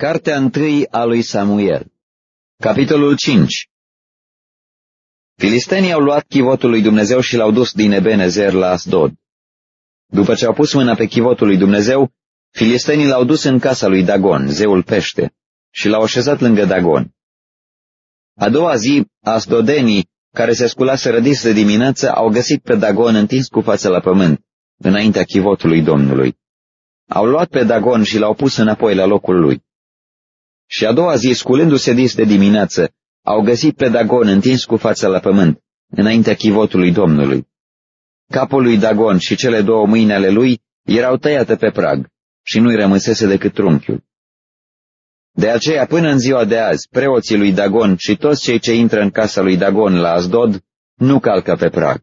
Cartea întâi a lui Samuel Capitolul 5 Filistenii au luat chivotul lui Dumnezeu și l-au dus din Ebenezer la Asdod. După ce au pus mâna pe chivotul lui Dumnezeu, filistenii l-au dus în casa lui Dagon, zeul pește, și l-au așezat lângă Dagon. A doua zi, asdodenii, care se sculaseră dis de dimineață, au găsit pe Dagon întins cu fața la pământ, înaintea chivotului Domnului. Au luat pe Dagon și l-au pus înapoi la locul lui. Și a doua zi, sculându-se dis de dimineață, au găsit pe Dagon întins cu fața la pământ, înaintea chivotului Domnului. Capul lui Dagon și cele două mâini ale lui erau tăiate pe prag și nu-i rămăsese decât trunchiul. De aceea, până în ziua de azi, preoții lui Dagon și toți cei ce intră în casa lui Dagon la Asdod nu calcă pe prag.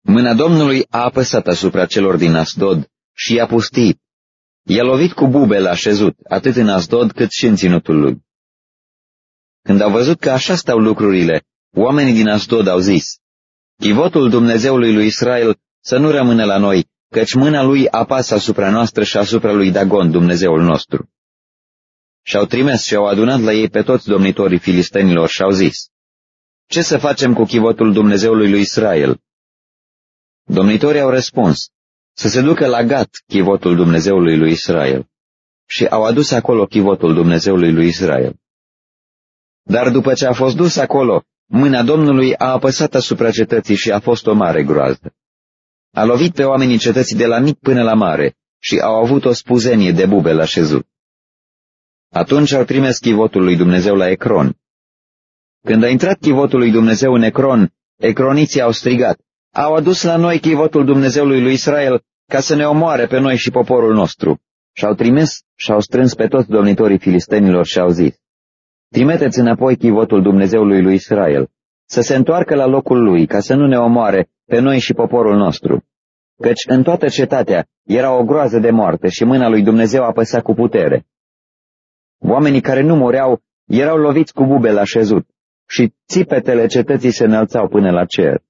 Mâna Domnului a apăsat asupra celor din Asdod și i-a pustit I-a lovit cu bube la șezut, atât în Asdod cât și în ținutul lui. Când au văzut că așa stau lucrurile, oamenii din Asdod au zis, Chivotul Dumnezeului lui Israel să nu rămână la noi, căci mâna lui apasă asupra noastră și asupra lui Dagon, Dumnezeul nostru. Și-au trimis și au adunat la ei pe toți domnitorii filistenilor și au zis, Ce să facem cu chivotul Dumnezeului lui Israel? Domnitorii au răspuns, să se ducă la Gat, chivotul Dumnezeului lui Israel. Și au adus acolo chivotul Dumnezeului lui Israel. Dar după ce a fost dus acolo, mâna Domnului a apăsat asupra cetății și a fost o mare groază. A lovit pe oamenii cetății de la mic până la mare și au avut o spuzenie de bube la șezut. Atunci au trimis chivotul lui Dumnezeu la Ecron. Când a intrat chivotul lui Dumnezeu în Ecron, ecroniții au strigat, au adus la noi chivotul Dumnezeului lui Israel ca să ne omoare pe noi și poporul nostru. Și-au trimis și-au strâns pe toți domnitorii filistenilor și au zis, Trimiteți înapoi chivotul Dumnezeului lui Israel, să se întoarcă la locul lui, ca să nu ne omoare pe noi și poporul nostru. Căci în toată cetatea era o groază de moarte și mâna lui Dumnezeu apăsa cu putere. Oamenii care nu mureau erau loviți cu bube la șezut și țipetele cetății se înălțau până la cer.